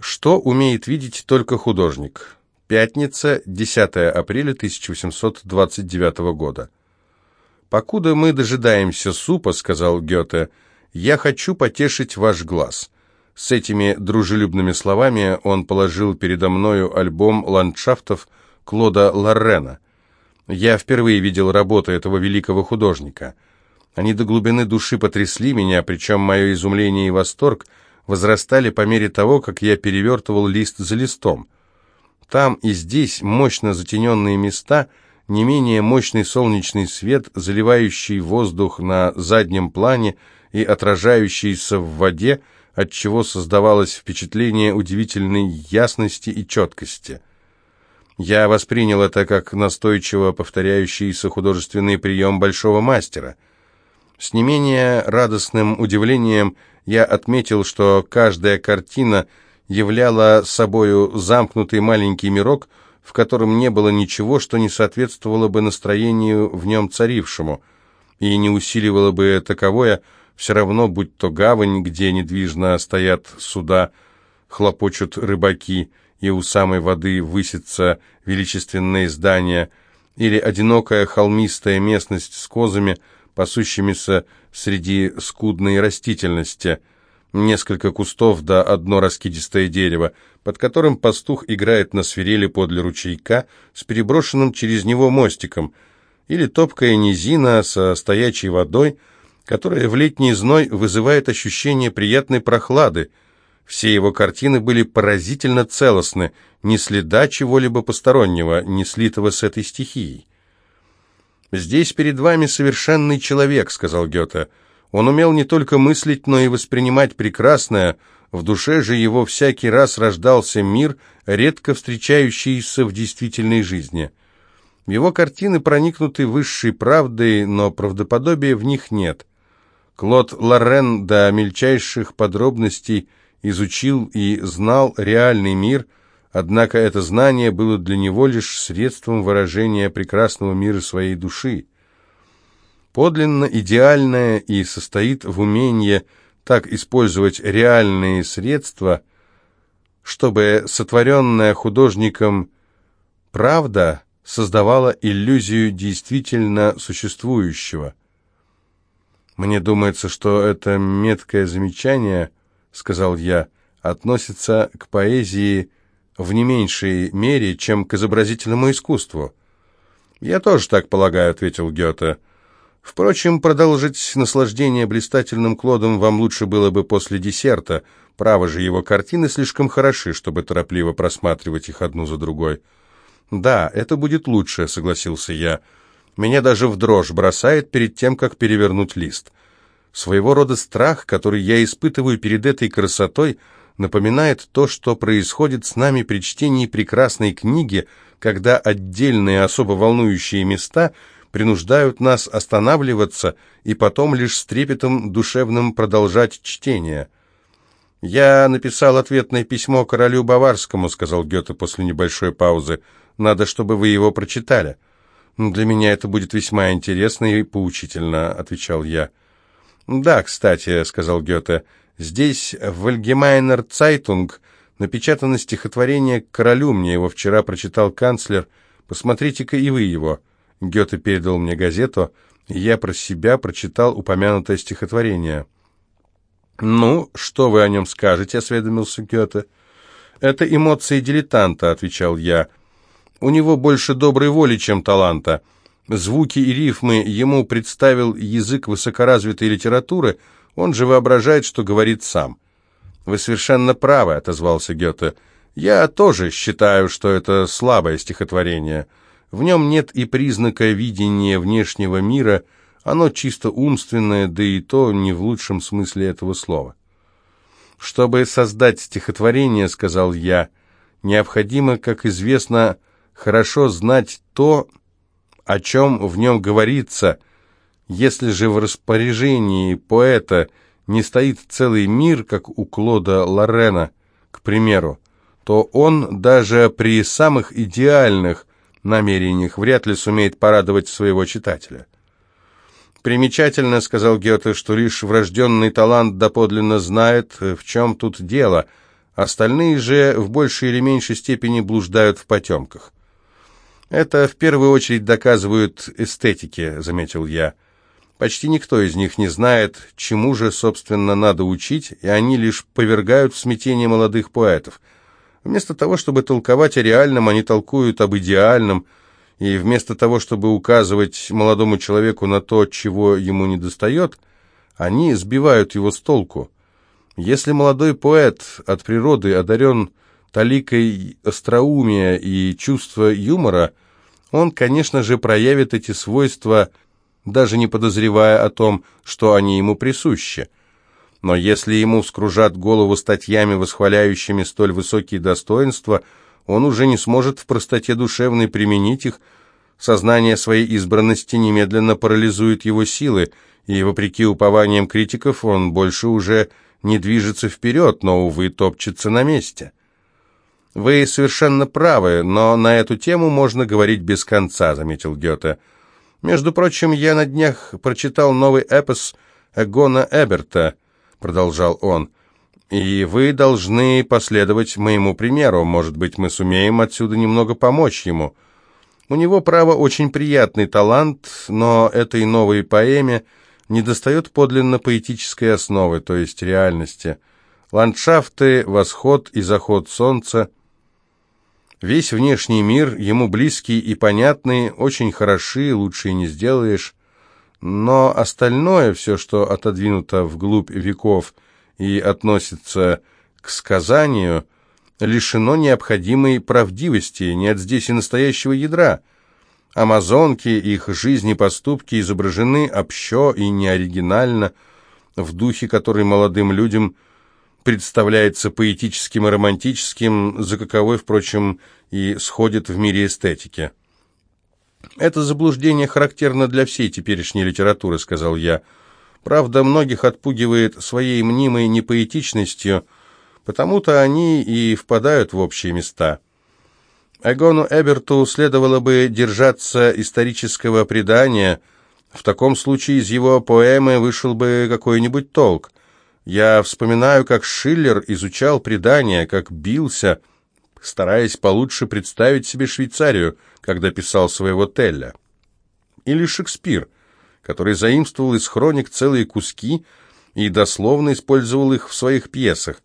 Что умеет видеть только художник? Пятница, 10 апреля 1829 года. «Покуда мы дожидаемся супа, — сказал Гёте, — я хочу потешить ваш глаз». С этими дружелюбными словами он положил передо мною альбом ландшафтов Клода Лоррена. Я впервые видел работы этого великого художника. Они до глубины души потрясли меня, причем мое изумление и восторг — возрастали по мере того, как я перевертывал лист за листом. Там и здесь мощно затененные места, не менее мощный солнечный свет, заливающий воздух на заднем плане и отражающийся в воде, отчего создавалось впечатление удивительной ясности и четкости. Я воспринял это как настойчиво повторяющийся художественный прием большого мастера. С не менее радостным удивлением я отметил, что каждая картина являла собою замкнутый маленький мирок, в котором не было ничего, что не соответствовало бы настроению в нем царившему, и не усиливало бы таковое, все равно, будь то гавань, где недвижно стоят суда, хлопочут рыбаки, и у самой воды высятся величественные здания, или одинокая холмистая местность с козами – пасущимися среди скудной растительности, несколько кустов да одно раскидистое дерево, под которым пастух играет на свирели подле ручейка с переброшенным через него мостиком, или топкая низина со стоячей водой, которая в летний зной вызывает ощущение приятной прохлады. Все его картины были поразительно целостны, ни следа чего-либо постороннего, не слитого с этой стихией. «Здесь перед вами совершенный человек», — сказал Гёте. «Он умел не только мыслить, но и воспринимать прекрасное. В душе же его всякий раз рождался мир, редко встречающийся в действительной жизни. Его картины проникнуты высшей правдой, но правдоподобия в них нет. Клод Лорен до мельчайших подробностей изучил и знал реальный мир — Однако это знание было для него лишь средством выражения прекрасного мира своей души. Подлинно идеальное и состоит в умении так использовать реальные средства, чтобы сотворенная художником правда создавала иллюзию действительно существующего. «Мне думается, что это меткое замечание, — сказал я, — относится к поэзии в не меньшей мере, чем к изобразительному искусству. «Я тоже так полагаю», — ответил Гёте. «Впрочем, продолжить наслаждение блистательным Клодом вам лучше было бы после десерта. Право же, его картины слишком хороши, чтобы торопливо просматривать их одну за другой». «Да, это будет лучше», — согласился я. «Меня даже в дрожь бросает перед тем, как перевернуть лист. Своего рода страх, который я испытываю перед этой красотой — напоминает то, что происходит с нами при чтении прекрасной книги, когда отдельные особо волнующие места принуждают нас останавливаться и потом лишь с трепетом душевным продолжать чтение. «Я написал ответное письмо королю Баварскому», — сказал Гёте после небольшой паузы. «Надо, чтобы вы его прочитали». «Для меня это будет весьма интересно и поучительно», — отвечал я. «Да, кстати», — сказал Гёте, — Здесь, в Allgemeine Zeitung, напечатано стихотворение королю, мне его вчера прочитал канцлер. Посмотрите-ка и вы его. Гёте передал мне газету, и я про себя прочитал упомянутое стихотворение. «Ну, что вы о нем скажете?» — осведомился Гёте. «Это эмоции дилетанта», — отвечал я. «У него больше доброй воли, чем таланта. Звуки и рифмы ему представил язык высокоразвитой литературы — он же воображает, что говорит сам. «Вы совершенно правы», — отозвался Гёте. «Я тоже считаю, что это слабое стихотворение. В нем нет и признака видения внешнего мира, оно чисто умственное, да и то не в лучшем смысле этого слова». «Чтобы создать стихотворение, — сказал я, — необходимо, как известно, хорошо знать то, о чем в нем говорится, если же в распоряжении поэта не стоит целый мир, как у Клода Лорена, к примеру, то он даже при самых идеальных намерениях вряд ли сумеет порадовать своего читателя. «Примечательно, — сказал Гёте, — что лишь врожденный талант доподлинно знает, в чем тут дело, Остальные же в большей или меньшей степени блуждают в потемках. «Это в первую очередь доказывают эстетики», — заметил я. «Почти никто из них не знает, чему же, собственно, надо учить, и они лишь повергают в смятение молодых поэтов. Вместо того, чтобы толковать о реальном, они толкуют об идеальном, и вместо того, чтобы указывать молодому человеку на то, чего ему недостает, они сбивают его с толку. Если молодой поэт от природы одарен таликой остроумия и чувства юмора, он, конечно же, проявит эти свойства, даже не подозревая о том, что они ему присущи. Но если ему скружат голову статьями, восхваляющими столь высокие достоинства, он уже не сможет в простоте душевной применить их, сознание своей избранности немедленно парализует его силы, и, вопреки упованиям критиков, он больше уже не движется вперед, но, увы, топчется на месте. «Вы совершенно правы, но на эту тему можно говорить без конца», — заметил Гёте. «Между прочим, я на днях прочитал новый эпос Эгона Эберта», — продолжал он. «И вы должны последовать моему примеру. Может быть, мы сумеем отсюда немного помочь ему. У него, право, очень приятный талант, но этой новой поэме недостает подлинно поэтической основы, то есть реальности. Ландшафты, восход и заход солнца — Весь внешний мир ему близкий и понятный, очень хороши, лучше и не сделаешь. Но остальное, все, что отодвинуто вглубь веков и относится к сказанию, лишено необходимой правдивости, нет здесь и настоящего ядра. Амазонки, их жизни поступки изображены общо и неоригинально, в духе, который молодым людям – представляется поэтическим и романтическим, за каковой, впрочем, и сходит в мире эстетики. «Это заблуждение характерно для всей теперешней литературы», — сказал я. «Правда, многих отпугивает своей мнимой непоэтичностью, потому-то они и впадают в общие места». Эгону Эберту следовало бы держаться исторического предания, в таком случае из его поэмы вышел бы какой-нибудь толк. Я вспоминаю, как Шиллер изучал предания, как бился, стараясь получше представить себе Швейцарию, когда писал своего Телля. Или Шекспир, который заимствовал из хроник целые куски и дословно использовал их в своих пьесах.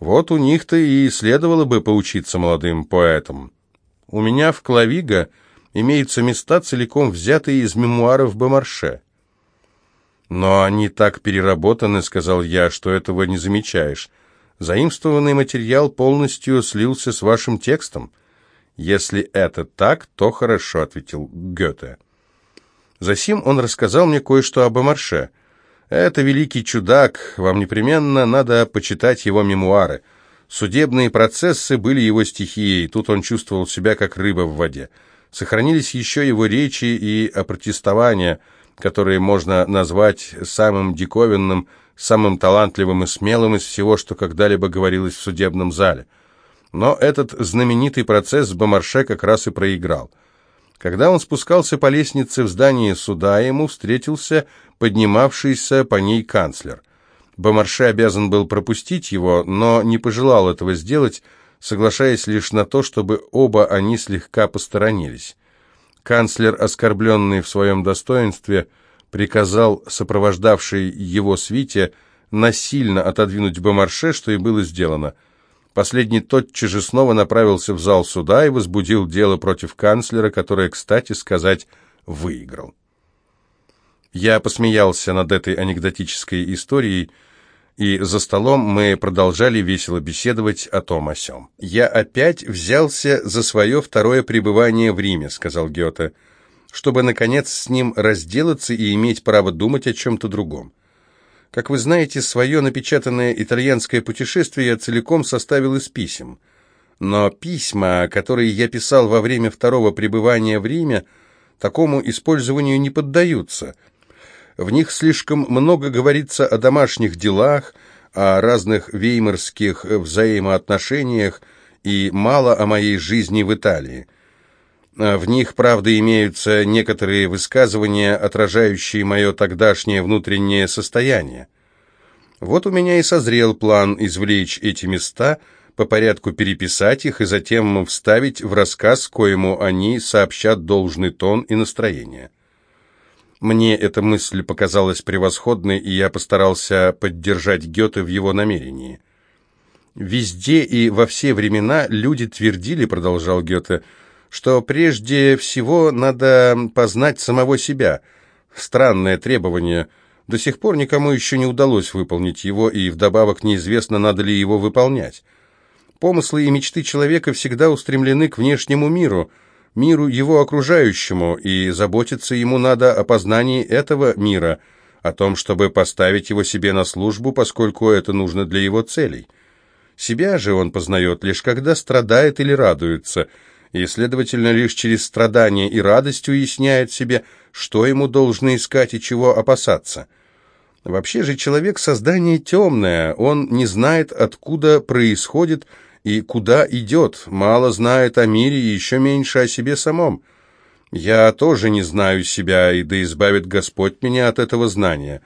Вот у них-то и следовало бы поучиться молодым поэтам. У меня в Клавиго имеются места, целиком взятые из мемуаров Бомарше. «Но они так переработаны», — сказал я, — «что этого не замечаешь. Заимствованный материал полностью слился с вашим текстом». «Если это так, то хорошо», — ответил Гёте. Засим он рассказал мне кое-что об Амарше. «Это великий чудак, вам непременно надо почитать его мемуары. Судебные процессы были его стихией, тут он чувствовал себя как рыба в воде. Сохранились еще его речи и опротестования — которые можно назвать самым диковинным, самым талантливым и смелым из всего, что когда-либо говорилось в судебном зале. Но этот знаменитый процесс Бомарше как раз и проиграл. Когда он спускался по лестнице в здание суда, ему встретился поднимавшийся по ней канцлер. Бомарше обязан был пропустить его, но не пожелал этого сделать, соглашаясь лишь на то, чтобы оба они слегка посторонились. Канцлер, оскорбленный в своем достоинстве, приказал сопровождавшей его свите насильно отодвинуть Бомарше, что и было сделано. Последний тотчас же снова направился в зал суда и возбудил дело против канцлера, которое, кстати сказать, выиграл. Я посмеялся над этой анекдотической историей, и за столом мы продолжали весело беседовать о том о сём. «Я опять взялся за свое второе пребывание в Риме», — сказал Гёте, «чтобы, наконец, с ним разделаться и иметь право думать о чем-то другом. Как вы знаете, свое напечатанное итальянское путешествие я целиком составил из писем. Но письма, которые я писал во время второго пребывания в Риме, такому использованию не поддаются — в них слишком много говорится о домашних делах, о разных веймарских взаимоотношениях и мало о моей жизни в Италии. В них, правда, имеются некоторые высказывания, отражающие мое тогдашнее внутреннее состояние. Вот у меня и созрел план извлечь эти места, по порядку переписать их и затем вставить в рассказ, коему они сообщат должный тон и настроение. Мне эта мысль показалась превосходной, и я постарался поддержать Гёте в его намерении. «Везде и во все времена люди твердили, — продолжал Гёте, — что прежде всего надо познать самого себя. Странное требование. До сих пор никому еще не удалось выполнить его, и вдобавок неизвестно, надо ли его выполнять. Помыслы и мечты человека всегда устремлены к внешнему миру, миру его окружающему, и заботиться ему надо о познании этого мира, о том, чтобы поставить его себе на службу, поскольку это нужно для его целей. Себя же он познает лишь когда страдает или радуется, и, следовательно, лишь через страдание и радость уясняет себе, что ему должно искать и чего опасаться. Вообще же человек – создание темное, он не знает, откуда происходит и куда идет, мало знает о мире и еще меньше о себе самом. Я тоже не знаю себя, и да избавит Господь меня от этого знания.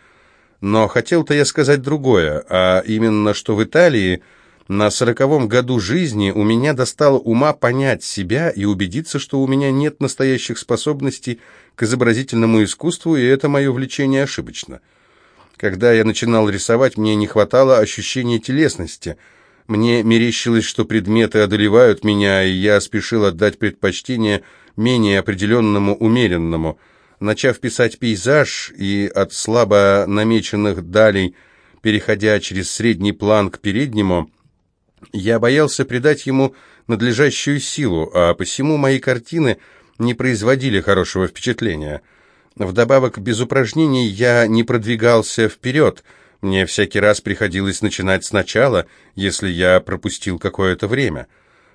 Но хотел-то я сказать другое, а именно, что в Италии на сороковом году жизни у меня достало ума понять себя и убедиться, что у меня нет настоящих способностей к изобразительному искусству, и это мое влечение ошибочно. Когда я начинал рисовать, мне не хватало ощущения телесности – мне мерещилось, что предметы одолевают меня, и я спешил отдать предпочтение менее определенному, умеренному. Начав писать пейзаж и от слабо намеченных далей, переходя через средний план к переднему, я боялся придать ему надлежащую силу, а посему мои картины не производили хорошего впечатления. Вдобавок, без упражнений я не продвигался вперед — мне всякий раз приходилось начинать сначала, если я пропустил какое-то время.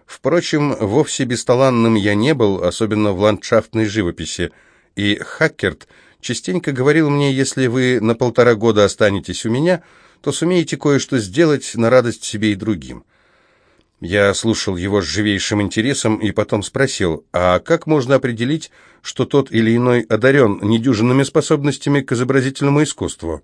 Впрочем, вовсе бесталанным я не был, особенно в ландшафтной живописи, и Хаккерт частенько говорил мне, если вы на полтора года останетесь у меня, то сумеете кое-что сделать на радость себе и другим. Я слушал его с живейшим интересом и потом спросил, а как можно определить, что тот или иной одарен недюжинными способностями к изобразительному искусству?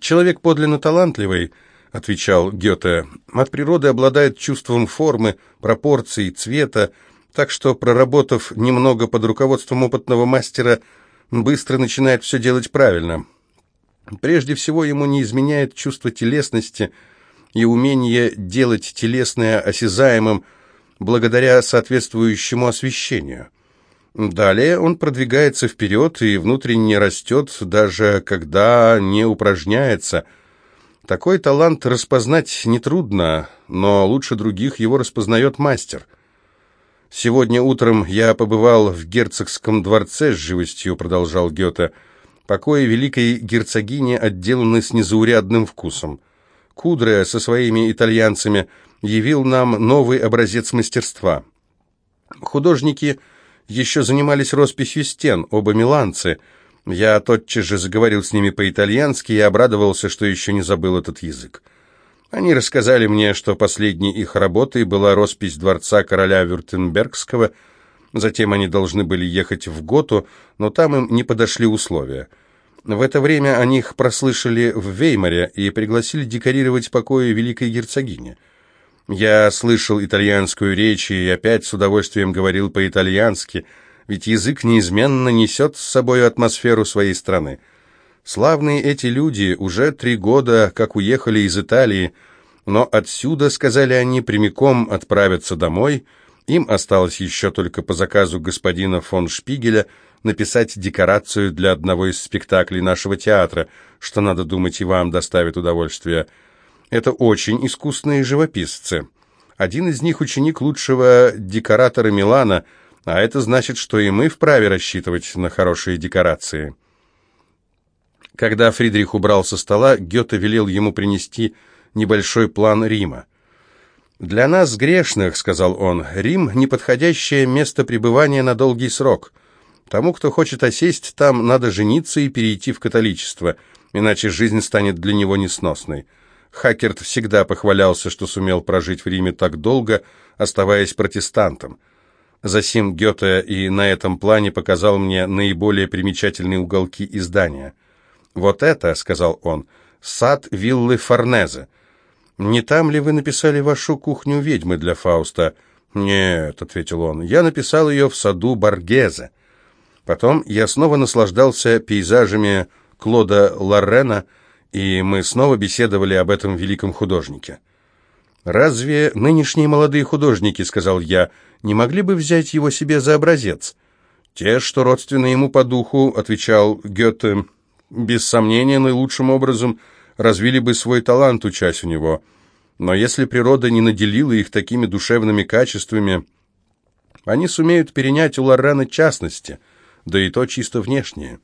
«Человек подлинно талантливый», — отвечал Гёте, — «от природы обладает чувством формы, пропорций, цвета, так что, проработав немного под руководством опытного мастера, быстро начинает все делать правильно. Прежде всего ему не изменяет чувство телесности и умение делать телесное осязаемым благодаря соответствующему освещению». Далее он продвигается вперед и внутренне растет, даже когда не упражняется. Такой талант распознать нетрудно, но лучше других его распознает мастер. «Сегодня утром я побывал в герцогском дворце с живостью», — продолжал Гёте. «Покои великой герцогини отделаны с незаурядным вкусом. Кудре со своими итальянцами явил нам новый образец мастерства. Художники — еще занимались росписью стен, оба миланцы. Я тотчас же заговорил с ними по-итальянски и обрадовался, что еще не забыл этот язык. Они рассказали мне, что последней их работой была роспись дворца короля Вюртембергского, затем они должны были ехать в Готу, но там им не подошли условия. В это время о них прослышали в Веймаре и пригласили декорировать покои великой герцогини. Я слышал итальянскую речь и опять с удовольствием говорил по-итальянски, ведь язык неизменно несет с собой атмосферу своей страны. Славные эти люди уже три года, как уехали из Италии, но отсюда, сказали они, прямиком отправятся домой. Им осталось еще только по заказу господина фон Шпигеля написать декорацию для одного из спектаклей нашего театра, что, надо думать, и вам доставит удовольствие – это очень искусные живописцы. Один из них ученик лучшего декоратора Милана, а это значит, что и мы вправе рассчитывать на хорошие декорации. Когда Фридрих убрал со стола, Гёте велел ему принести небольшой план Рима. «Для нас, грешных, — сказал он, — Рим — неподходящее место пребывания на долгий срок. Тому, кто хочет осесть там, надо жениться и перейти в католичество, иначе жизнь станет для него несносной. Хакерт всегда похвалялся, что сумел прожить в Риме так долго, оставаясь протестантом. Засим Гёте и на этом плане показал мне наиболее примечательные уголки издания. «Вот это, — сказал он, — сад виллы Форнезе. «Не там ли вы написали вашу кухню ведьмы для Фауста?» «Нет», — ответил он, — «я написал ее в саду Баргезе». Потом я снова наслаждался пейзажами Клода Лоррена, и мы снова беседовали об этом великом художнике. «Разве нынешние молодые художники, — сказал я, — не могли бы взять его себе за образец?» «Те, что родственны ему по духу, — отвечал Гёте, — без сомнения, наилучшим образом развили бы свой талант, учась у него. Но если природа не наделила их такими душевными качествами, они сумеют перенять у Лоррена частности, да и то чисто внешнее».